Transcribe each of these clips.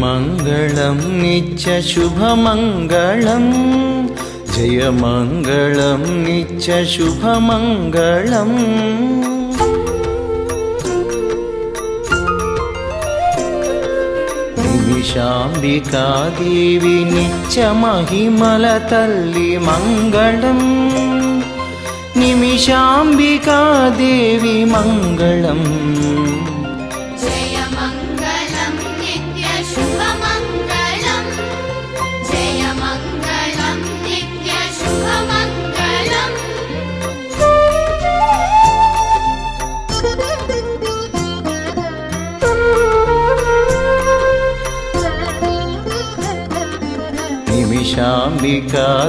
जयमङ्गलं नित्यशुभमङ्गलम् जयमङ्गलं नित्यशुभमङ्गलम् निमिषाम्बिकादेवी नित्यमहिमलतल्लि मङ्गलम्। निमिषाम्बिकादेवी मङ्गलम् నిమిషాంబికాదేవి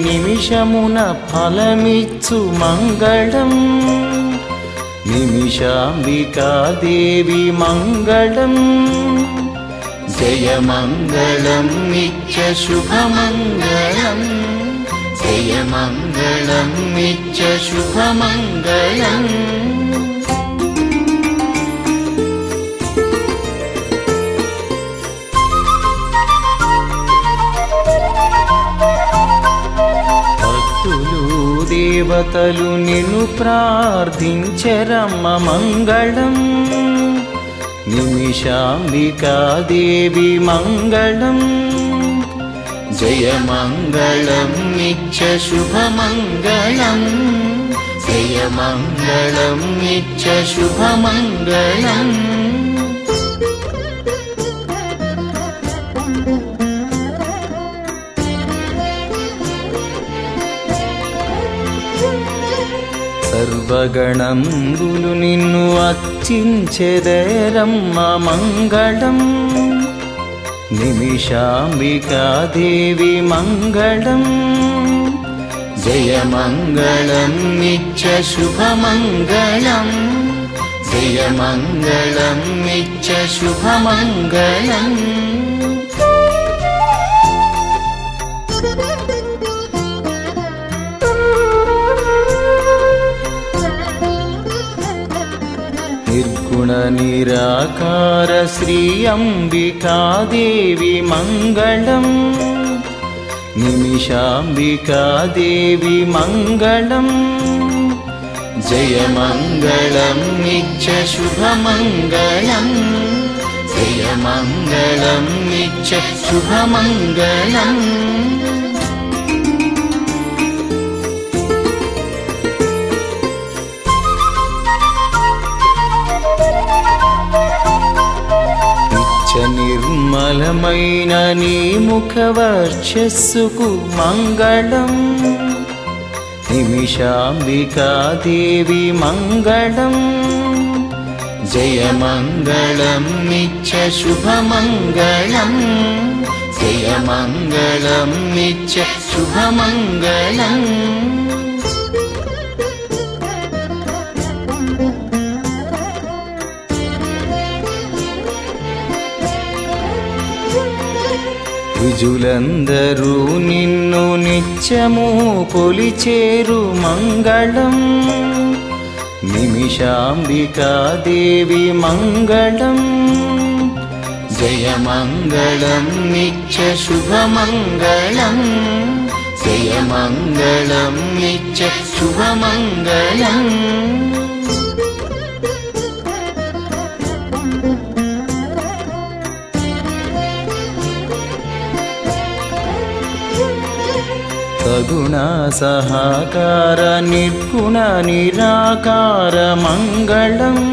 నిమిషమున ఫలమిచ్చు మంగళం నిమిషాంబికాదేవి మంగళం జయమంగళం నిత్య శుభమంగళం జయమంగళం నిత్య శుభమంగళం దేవతలు నిన్ను ప్రార్థించరమ్మ మంగళం నిమిషాంబికాదేవి మంగళం జయమంగళం నిత్య శుభమంగళం జయమంగళం నిత్య శుభమంగళం సర్వగణంబులు నిన్ను అర్చించెదరమ్మ మంగళం నిమిషాంబికాదేవి మంగళం జయమంగళం నిత్య శుభమంగళం జయమంగళం నిత్య శుభమంగళం गुणनिराकार निराकारश्रियम्बिका देवि मङ्गलम्। निमिषाम्बिका देवि मङ्गलम् जय मङ्गलं निचुभमङ्गलम् जय मङ्गलं निचुभमङ्गलम् నిర్మలమైన నీ ముఖవర్చస్సుకు మంగళం. నిమిషాంబికాదేవి మంగళం. జయమంగళం నిత్య శుభమంగళం. జయమంగళం నిత్య శుభమంగళం. విజులందరూ నిన్ను నిత్యము కొలిచేరు మంగళం. నిమిషాంబికాదేవి మంగళం. జయమంగళం నిత్య శుభమంగళం. జయమంగళం నిత్య శుభమంగళం. गुणसहाकारनिर्गुणनिराकारमङ्गलम्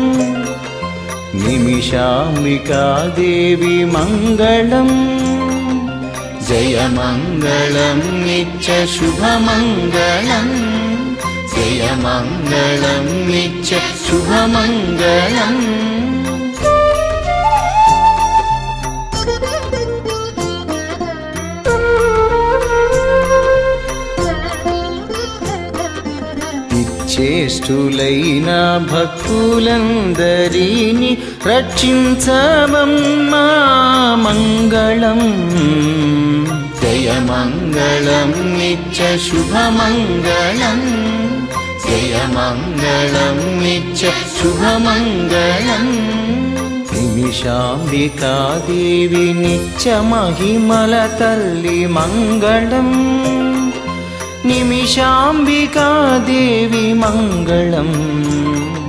निमिषाम्बिका देवी मङ्गलम्। मङ्गलं निच्च शुभमङ्गलम् जय मङ्गलं शुभमङ्गलम् శ్రేష్ఠులైన భక్తులందరిని రక్షించమమ్మా మంగళం. జయ మంగళం నిత్య శుభమంగళం జయ మంగళం నిత్య శుభమంగళం నిమిషాంబికాదేవి నిత్య మహిమల తల్లి మంగళం. निमिषाम्बिका देवी मङ्गलम्।